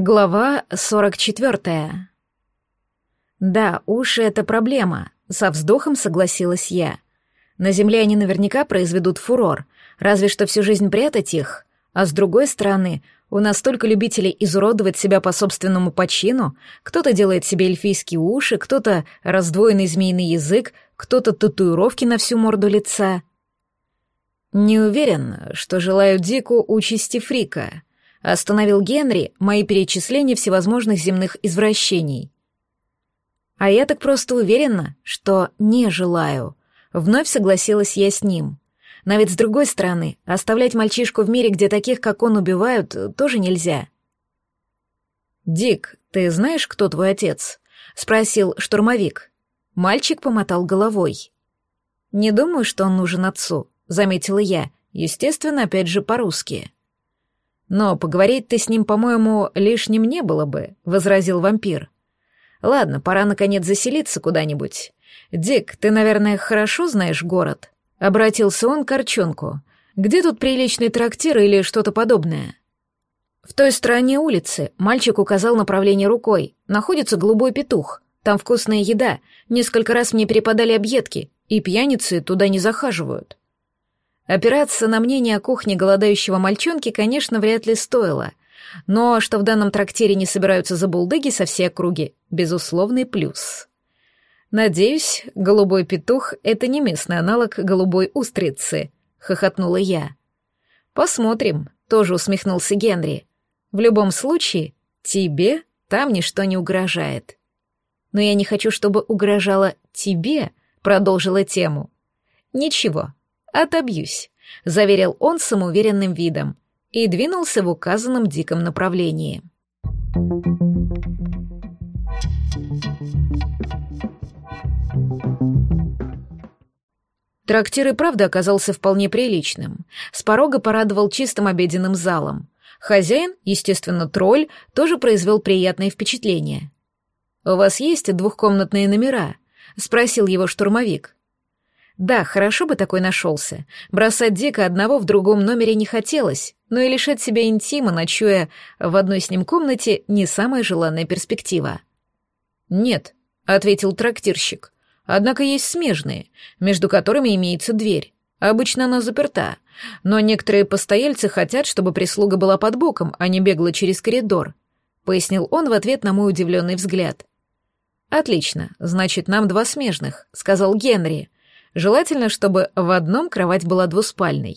Глава 44. Да, уши — это проблема, со вздохом согласилась я. На земле они наверняка произведут фурор, разве что всю жизнь прятать их. А с другой стороны, у нас столько любителей изуродовать себя по собственному почину. Кто-то делает себе эльфийские уши, кто-то раздвоенный змеиный язык, кто-то татуировки на всю морду лица. Не уверен, что желаю Дику участи Фрика — Остановил Генри мои перечисления всевозможных земных извращений. А я так просто уверена, что не желаю. Вновь согласилась я с ним. Но ведь с другой стороны, оставлять мальчишку в мире, где таких, как он, убивают, тоже нельзя. «Дик, ты знаешь, кто твой отец?» — спросил штурмовик. Мальчик помотал головой. «Не думаю, что он нужен отцу», — заметила я, естественно, опять же по-русски. «Но поговорить ты с ним, по-моему, лишним не было бы», — возразил вампир. «Ладно, пора, наконец, заселиться куда-нибудь. Дик, ты, наверное, хорошо знаешь город?» — обратился он к Арчонку. «Где тут приличный трактир или что-то подобное?» «В той стороне улицы», — мальчик указал направление рукой, — «находится голубой петух. Там вкусная еда. Несколько раз мне перепадали объедки, и пьяницы туда не захаживают». Опираться на мнение о кухне голодающего мальчонки, конечно, вряд ли стоило. Но что в данном трактире не собираются за булдыги со всей округи — безусловный плюс. «Надеюсь, голубой петух — это не местный аналог голубой устрицы», — хохотнула я. «Посмотрим», — тоже усмехнулся Генри. «В любом случае, тебе там ничто не угрожает». «Но я не хочу, чтобы угрожало тебе», — продолжила тему. «Ничего, «Отобьюсь», — заверил он самоуверенным видом и двинулся в указанном диком направлении. Трактир и правда оказался вполне приличным. С порога порадовал чистым обеденным залом. Хозяин, естественно, тролль, тоже произвел приятное впечатление. «У вас есть двухкомнатные номера?» — спросил его штурмовик. Да, хорошо бы такой нашелся. Бросать Дика одного в другом номере не хотелось, но и лишать себя интима, ночуя в одной с ним комнате, не самая желанная перспектива. «Нет», — ответил трактирщик, — «однако есть смежные, между которыми имеется дверь. Обычно она заперта, но некоторые постояльцы хотят, чтобы прислуга была под боком, а не бегла через коридор», — пояснил он в ответ на мой удивленный взгляд. «Отлично, значит, нам два смежных», — сказал Генри, — Желательно, чтобы в одном кровать была двуспальной.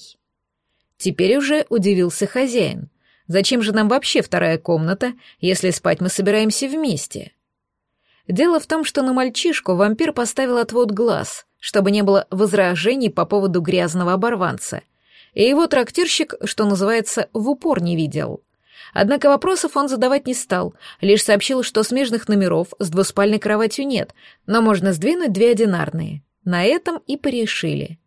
Теперь уже удивился хозяин. Зачем же нам вообще вторая комната, если спать мы собираемся вместе? Дело в том, что на мальчишку вампир поставил отвод глаз, чтобы не было возражений по поводу грязного оборванца. И его трактирщик, что называется, в упор не видел. Однако вопросов он задавать не стал, лишь сообщил, что смежных номеров с двуспальной кроватью нет, но можно сдвинуть две одинарные. На этом и порешили.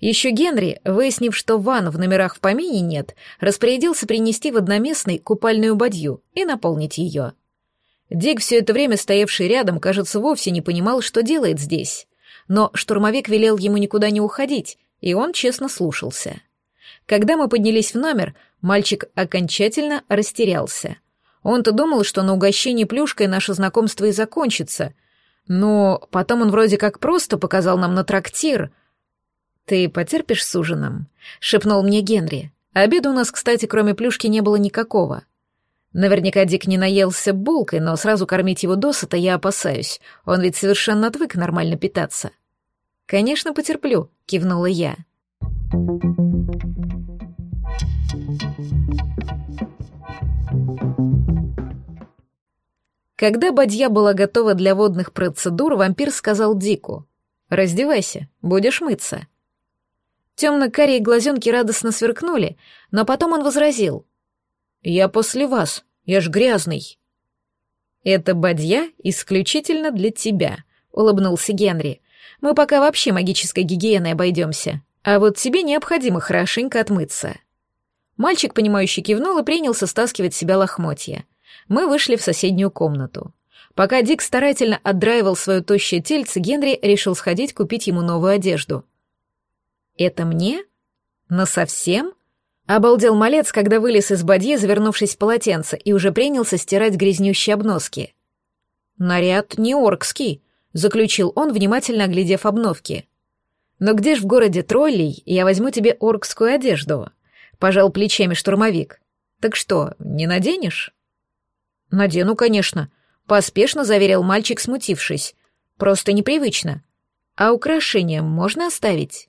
Еще Генри, выяснив, что ванн в номерах в помине нет, распорядился принести в одноместный купальную бадью и наполнить ее. Дик, все это время стоявший рядом, кажется, вовсе не понимал, что делает здесь. Но штурмовик велел ему никуда не уходить, и он честно слушался. Когда мы поднялись в номер, мальчик окончательно растерялся. Он-то думал, что на угощении плюшкой наше знакомство и закончится, но потом он вроде как просто показал нам на трактир. «Ты потерпишь с ужином?» — шепнул мне Генри. Обеда у нас, кстати, кроме плюшки не было никакого. Наверняка Дик не наелся булкой, но сразу кормить его досыта я опасаюсь. Он ведь совершенно отвык нормально питаться. «Конечно, потерплю», — кивнула я. Когда бадья была готова для водных процедур, вампир сказал Дику, «Раздевайся, будешь мыться». Темно-карие глазенки радостно сверкнули, но потом он возразил, «Я после вас, я ж грязный». «Это бадья исключительно для тебя», — улыбнулся Генри. «Мы пока вообще магической гигиеной обойдемся, а вот тебе необходимо хорошенько отмыться». Мальчик, понимающий, кивнул и принялся стаскивать себя лохмотья мы вышли в соседнюю комнату. Пока Дик старательно отдраивал свое тощее тельце, Генри решил сходить купить ему новую одежду. «Это мне? Насовсем?» Обалдел малец, когда вылез из бадьи, завернувшись в полотенце, и уже принялся стирать грязнющие обноски. «Наряд не оркский», — заключил он, внимательно оглядев обновки. «Но где ж в городе троллей я возьму тебе оркскую одежду?» — пожал плечами штурмовик. «Так что, не наденешь?» «Надену, конечно», — поспешно заверил мальчик, смутившись. «Просто непривычно. А украшения можно оставить?»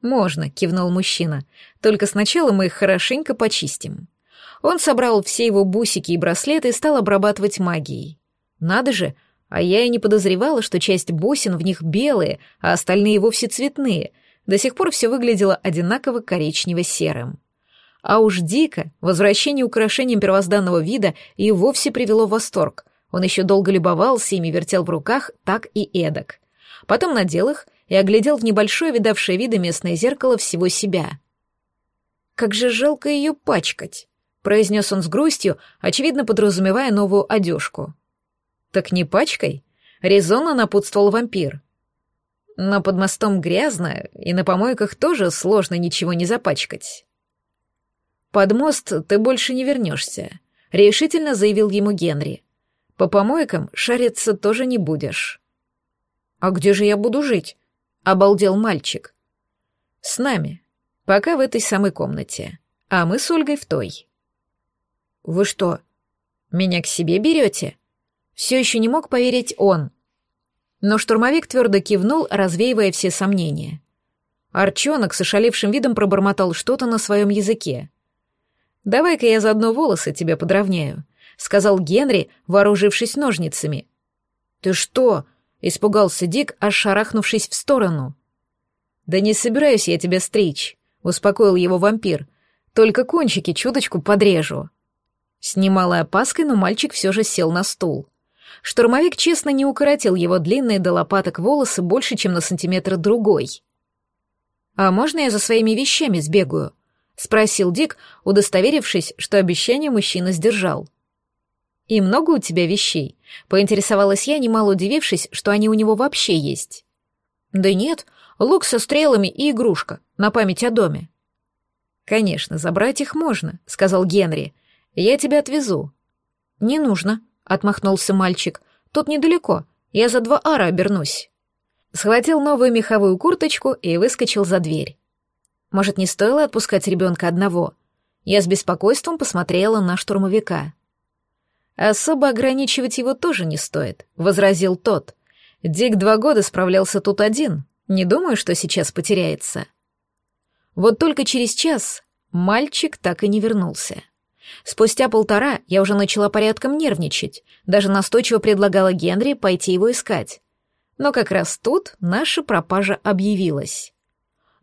«Можно», — кивнул мужчина. «Только сначала мы их хорошенько почистим». Он собрал все его бусики и браслеты и стал обрабатывать магией. Надо же, а я и не подозревала, что часть бусин в них белые, а остальные вовсе цветные. До сих пор все выглядело одинаково коричнево-серым. А уж дико, возвращение украшением первозданного вида и вовсе привело в восторг. Он еще долго любовался ими, вертел в руках так и эдак. Потом надел их и оглядел в небольшое видавшее виды местное зеркало всего себя. «Как же жалко ее пачкать», — произнес он с грустью, очевидно подразумевая новую одежку. «Так не пачкой?» — резонно напутствовал вампир. «Но под мостом грязно, и на помойках тоже сложно ничего не запачкать». «Под мост ты больше не вернешься», — решительно заявил ему Генри. «По помойкам шариться тоже не будешь». «А где же я буду жить?» — обалдел мальчик. «С нами. Пока в этой самой комнате. А мы с Ольгой в той». «Вы что, меня к себе берете?» Все еще не мог поверить он. Но штурмовик твердо кивнул, развеивая все сомнения. Арчонок с ошалевшим видом пробормотал что-то на своем языке. «Давай-ка я заодно волосы тебе подровняю», — сказал Генри, вооружившись ножницами. «Ты что?» — испугался Дик, аж шарахнувшись в сторону. «Да не собираюсь я тебя стричь», — успокоил его вампир. «Только кончики чуточку подрежу». С немалой опаской, но мальчик все же сел на стул. Штурмовик честно не укоротил его длинные до лопаток волосы больше, чем на сантиметр другой. «А можно я за своими вещами сбегаю?» — спросил Дик, удостоверившись, что обещание мужчина сдержал. «И много у тебя вещей?» — поинтересовалась я, немало удивившись, что они у него вообще есть. «Да нет, лук со стрелами и игрушка, на память о доме». «Конечно, забрать их можно», — сказал Генри. «Я тебя отвезу». «Не нужно», — отмахнулся мальчик. «Тут недалеко. Я за два ара обернусь». Схватил новую меховую курточку и выскочил за дверь. Может, не стоило отпускать ребенка одного? Я с беспокойством посмотрела на штурмовика. «Особо ограничивать его тоже не стоит», — возразил тот. «Дик два года справлялся тут один. Не думаю, что сейчас потеряется». Вот только через час мальчик так и не вернулся. Спустя полтора я уже начала порядком нервничать, даже настойчиво предлагала Генри пойти его искать. Но как раз тут наша пропажа объявилась.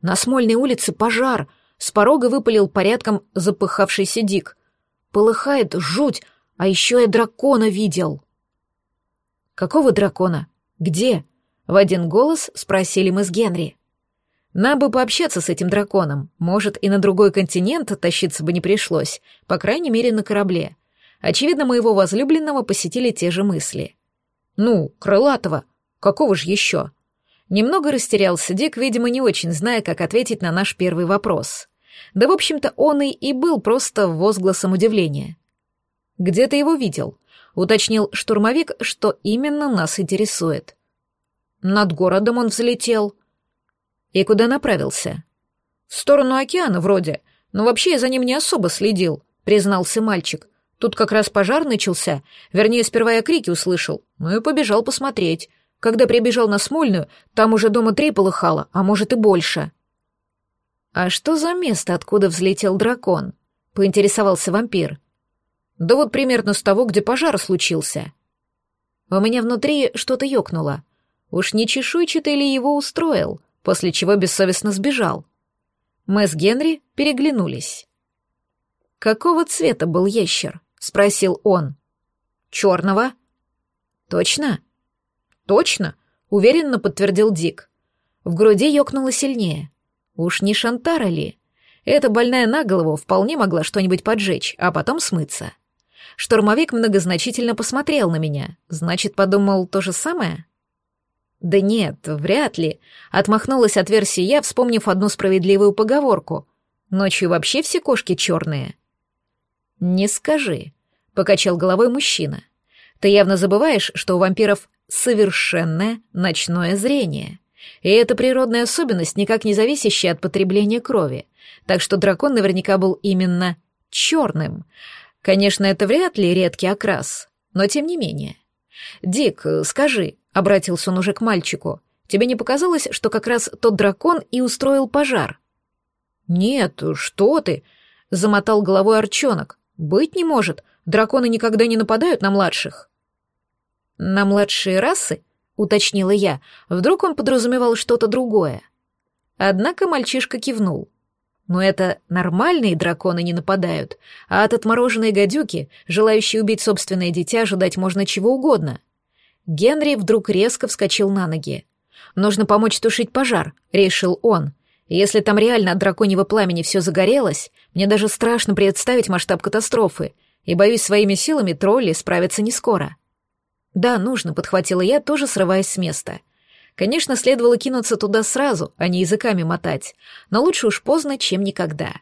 На Смольной улице пожар, с порога выпалил порядком запыхавшийся Дик. Полыхает жуть, а еще я дракона видел. Какого дракона? Где? В один голос спросили мы с Генри. Нам бы пообщаться с этим драконом. Может, и на другой континент тащиться бы не пришлось, по крайней мере, на корабле. Очевидно, моего возлюбленного посетили те же мысли. Ну, крылатого. Какого же еще? Немного растерялся Дик, видимо, не очень зная, как ответить на наш первый вопрос. Да, в общем-то, он и, и был просто возгласом удивления. «Где ты его видел?» — уточнил штурмовик, что именно нас интересует. «Над городом он взлетел», и куда направился? В сторону океана вроде, но вообще я за ним не особо следил, признался мальчик. Тут как раз пожар начался, вернее, сперва я крики услышал, ну и побежал посмотреть. Когда прибежал на Смольную, там уже дома три полыхало, а может и больше. «А что за место, откуда взлетел дракон?» — поинтересовался вампир. «Да вот примерно с того, где пожар случился». У меня внутри что-то ёкнуло. Уж не чешуйчатый ли его устроил? после чего бессовестно сбежал. Мы с Генри переглянулись. «Какого цвета был ящер?» — спросил он. «Черного». «Точно?» «Точно», — уверенно подтвердил Дик. В груди ёкнуло сильнее. Уж не Шантара ли? Эта больная на голову вполне могла что-нибудь поджечь, а потом смыться. Штурмовик многозначительно посмотрел на меня. Значит, подумал то же самое? «Да нет, вряд ли», — отмахнулась от версии я, вспомнив одну справедливую поговорку. Ночью вообще все кошки черные. Не скажи, покачал головой мужчина. Ты явно забываешь, что у вампиров совершенное ночное зрение. И это природная особенность, никак не зависящая от потребления крови. Так что дракон наверняка был именно черным. Конечно, это вряд ли редкий окрас, но тем не менее. «Дик, скажи», — обратился он уже к мальчику, «тебе не показалось, что как раз тот дракон и устроил пожар?» «Нет, что ты?» — замотал головой Арчонок. «Быть не может. Драконы никогда не нападают на младших». «На младшие расы?» — уточнила я. Вдруг он подразумевал что-то другое. Однако мальчишка кивнул. Но это нормальные драконы не нападают, а от отмороженной гадюки, желающей убить собственное дитя, ожидать можно чего угодно. Генри вдруг резко вскочил на ноги. «Нужно помочь тушить пожар», — решил он. «Если там реально от драконьего пламени все загорелось, мне даже страшно представить масштаб катастрофы, и, боюсь, своими силами тролли справятся не скоро». «Да, нужно», — подхватила я, тоже срываясь с места. Конечно, следовало кинуться туда сразу, а не языками мотать, но лучше уж поздно, чем никогда.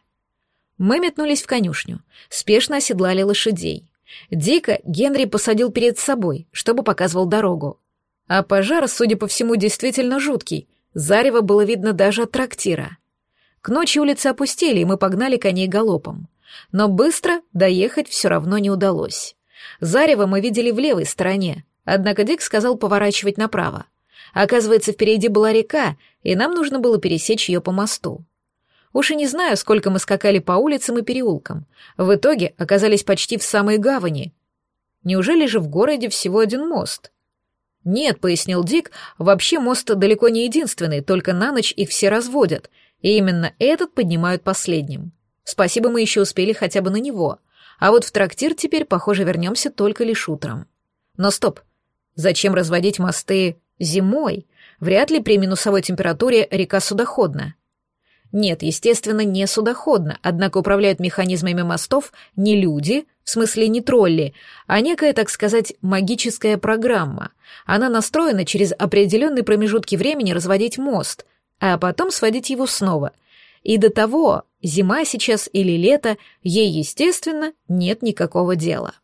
Мы метнулись в конюшню, спешно оседлали лошадей. Дико Генри посадил перед собой, чтобы показывал дорогу. А пожар, судя по всему, действительно жуткий. Зарево было видно даже от трактира. К ночи улицы опустели, и мы погнали коней галопом. Но быстро доехать все равно не удалось. Зарево мы видели в левой стороне, однако Дик сказал поворачивать направо. Оказывается, впереди была река, и нам нужно было пересечь ее по мосту. Уж и не знаю, сколько мы скакали по улицам и переулкам. В итоге оказались почти в самой гавани. Неужели же в городе всего один мост? Нет, пояснил Дик, вообще мост далеко не единственный, только на ночь их все разводят, и именно этот поднимают последним. Спасибо, мы еще успели хотя бы на него. А вот в трактир теперь, похоже, вернемся только лишь утром. Но стоп, зачем разводить мосты Зимой вряд ли при минусовой температуре река судоходна. Нет, естественно, не судоходна, однако управляют механизмами мостов не люди, в смысле не тролли, а некая, так сказать, магическая программа. Она настроена через определенные промежутки времени разводить мост, а потом сводить его снова. И до того, зима сейчас или лето, ей, естественно, нет никакого дела.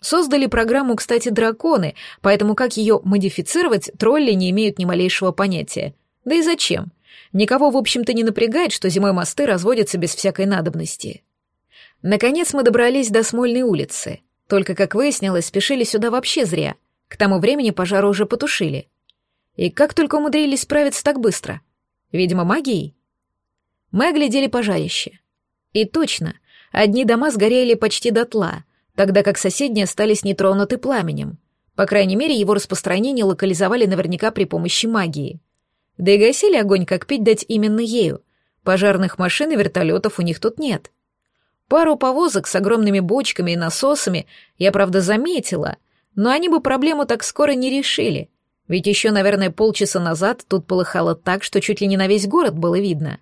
Создали программу, кстати, драконы, поэтому как ее модифицировать, тролли не имеют ни малейшего понятия. Да и зачем? Никого, в общем-то, не напрягает, что зимой мосты разводятся без всякой надобности. Наконец мы добрались до Смольной улицы. Только, как выяснилось, спешили сюда вообще зря. К тому времени пожар уже потушили. И как только умудрились справиться так быстро? Видимо, магией. Мы оглядели пожарище. И точно, одни дома сгорели почти дотла, тогда как соседние остались нетронуты пламенем. По крайней мере, его распространение локализовали наверняка при помощи магии. Да и гасили огонь, как пить дать именно ею. Пожарных машин и вертолетов у них тут нет. Пару повозок с огромными бочками и насосами я, правда, заметила, но они бы проблему так скоро не решили, ведь еще, наверное, полчаса назад тут полыхало так, что чуть ли не на весь город было видно.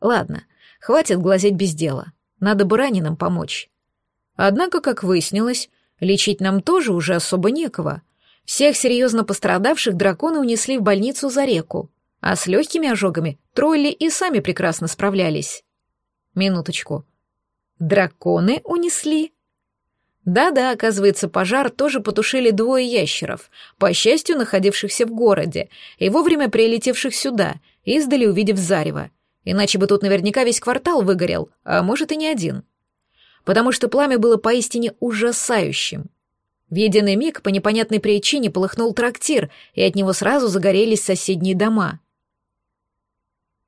Ладно, хватит глазеть без дела, надо бы раненым помочь. Однако, как выяснилось, лечить нам тоже уже особо некого. Всех серьезно пострадавших драконы унесли в больницу за реку, а с легкими ожогами тролли и сами прекрасно справлялись. Минуточку. Драконы унесли? Да-да, оказывается, пожар тоже потушили двое ящеров, по счастью, находившихся в городе, и вовремя прилетевших сюда, издали увидев зарево. Иначе бы тут наверняка весь квартал выгорел, а может и не один потому что пламя было поистине ужасающим. В единый миг по непонятной причине полыхнул трактир, и от него сразу загорелись соседние дома.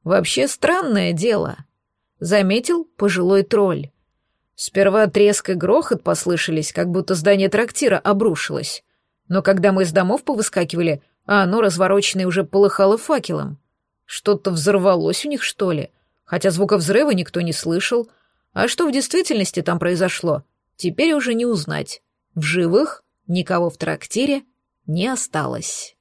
«Вообще странное дело», — заметил пожилой тролль. Сперва треск и грохот послышались, как будто здание трактира обрушилось. Но когда мы из домов повыскакивали, а оно, развороченное, уже полыхало факелом. Что-то взорвалось у них, что ли? Хотя звука взрыва никто не слышал — а что в действительности там произошло, теперь уже не узнать. В живых никого в трактире не осталось.